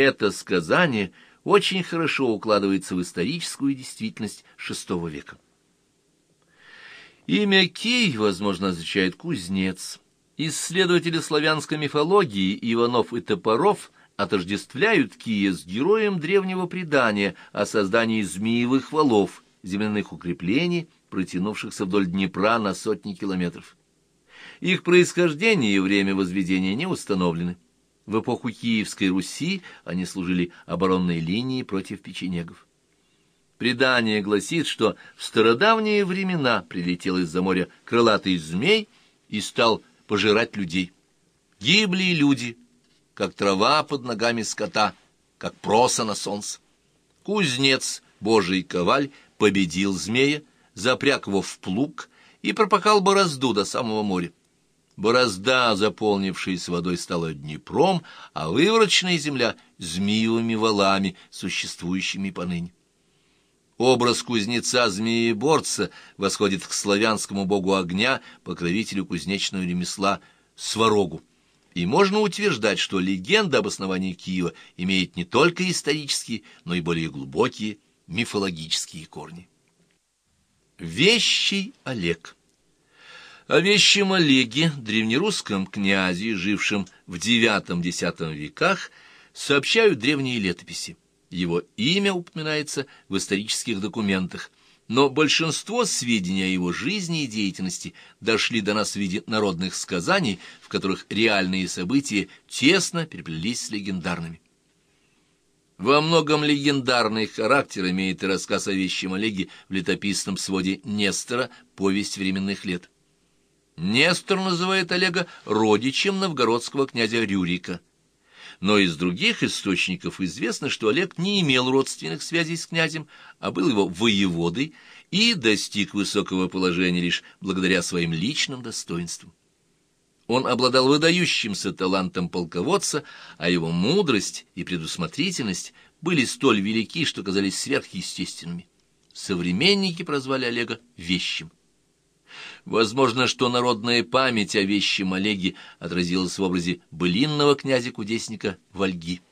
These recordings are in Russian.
это сказание очень хорошо укладывается в историческую действительность VI века. Имя Кий, возможно, означает «кузнец». Исследователи славянской мифологии Иванов и Топоров отождествляют Кия с героем древнего предания о создании змеевых валов, земляных укреплений, протянувшихся вдоль Днепра на сотни километров. Их происхождение и время возведения не установлены. В эпоху Киевской Руси они служили оборонной линией против печенегов. Предание гласит, что в стародавние времена прилетел из-за моря крылатый змей и стал пожирать людей. Гибли люди, как трава под ногами скота, как проса на солнце. Кузнец, божий коваль, победил змея, запряг его в плуг и пропахал борозду до самого моря. Борозда, заполнившаяся водой, стала Днепром, а выворочная земля — змеевыми валами, существующими поныне. Образ кузнеца-змееборца восходит к славянскому богу огня, покровителю кузнечного ремесла, Сварогу. И можно утверждать, что легенда об основании Киева имеет не только исторические, но и более глубокие мифологические корни. Вещий Олег О вещем Олеге, древнерусском князе, жившем в IX-X веках, сообщают древние летописи. Его имя упоминается в исторических документах, но большинство сведений о его жизни и деятельности дошли до нас в виде народных сказаний, в которых реальные события тесно переплелись с легендарными. Во многом легендарный характер имеет и рассказ о вещем Олеге в летописном своде Нестора «Повесть временных лет». Нестор называет Олега родичем новгородского князя Рюрика – но из других источников известно, что Олег не имел родственных связей с князем, а был его воеводой и достиг высокого положения лишь благодаря своим личным достоинствам. Он обладал выдающимся талантом полководца, а его мудрость и предусмотрительность были столь велики, что казались сверхъестественными. Современники прозвали Олега «вещим». Возможно, что народная память о вещем Олеге отразилась в образе былинного князя-кудесника Вальги.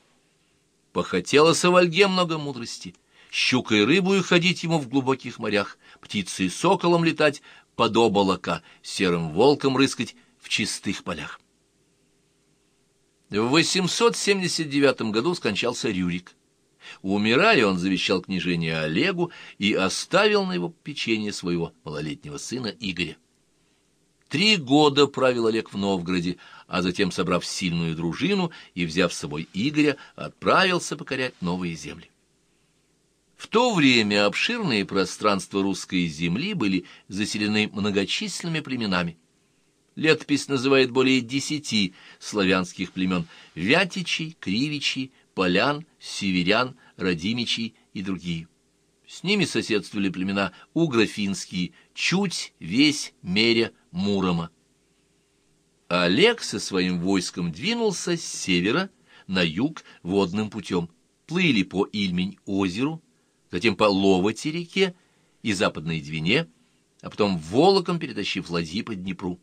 Похотелось о Вальге много мудрости, щукой рыбою ходить ему в глубоких морях, птицей соколом летать под облака, серым волком рыскать в чистых полях. В 879 году скончался Рюрик. Умирая, он завещал княжение Олегу и оставил на его печенье своего малолетнего сына Игоря. Три года правил Олег в Новгороде, а затем, собрав сильную дружину и взяв с собой Игоря, отправился покорять новые земли. В то время обширные пространства русской земли были заселены многочисленными племенами. Летопись называет более десяти славянских племен – Вятичей, Кривичей, Полян, Северян, Радимичей и другие. С ними соседствовали племена Угрофинские, Чуть, Весь, Меря, Мурома. Олег со своим войском двинулся с севера на юг водным путем. Плыли по Ильмень-озеру, затем по Ловоте-реке и Западной Двине, а потом волоком перетащив ладьи по Днепру.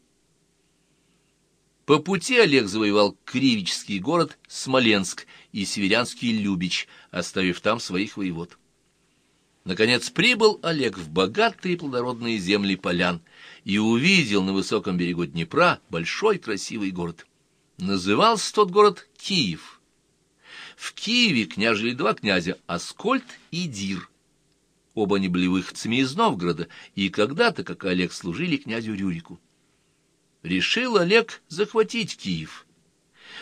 По пути Олег завоевал Кривический город Смоленск и Северянский Любич, оставив там своих воевод. Наконец прибыл Олег в богатые плодородные земли полян и увидел на высоком берегу Днепра большой красивый город. Назывался тот город Киев. В Киеве княжили два князя — Аскольд и Дир. Оба они были выходцами из Новгорода, и когда-то, как и Олег, служили князю Рюрику. Решил Олег захватить Киев,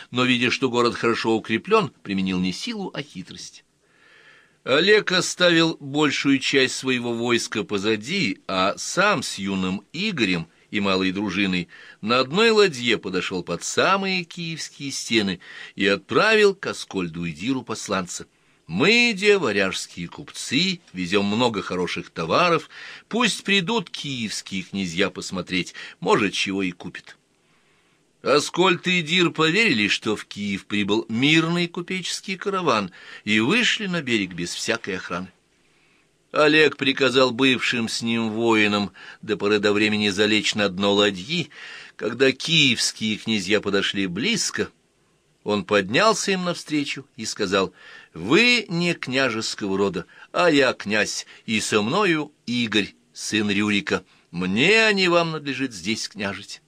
но, видя, что город хорошо укреплен, применил не силу, а хитрость. Олег оставил большую часть своего войска позади, а сам с юным Игорем и малой дружиной на одной ладье подошел под самые киевские стены и отправил к Аскольду и Диру посланца. «Мы, де, варяжские купцы, везем много хороших товаров, пусть придут киевские князья посмотреть, может, чего и купят». Аскольд и Дир поверили, что в Киев прибыл мирный купеческий караван, и вышли на берег без всякой охраны. Олег приказал бывшим с ним воинам до поры до времени залечь на дно ладьи. Когда киевские князья подошли близко, Он поднялся им навстречу и сказал, «Вы не княжеского рода, а я князь, и со мною Игорь, сын Рюрика. Мне, не вам надлежит здесь княжить».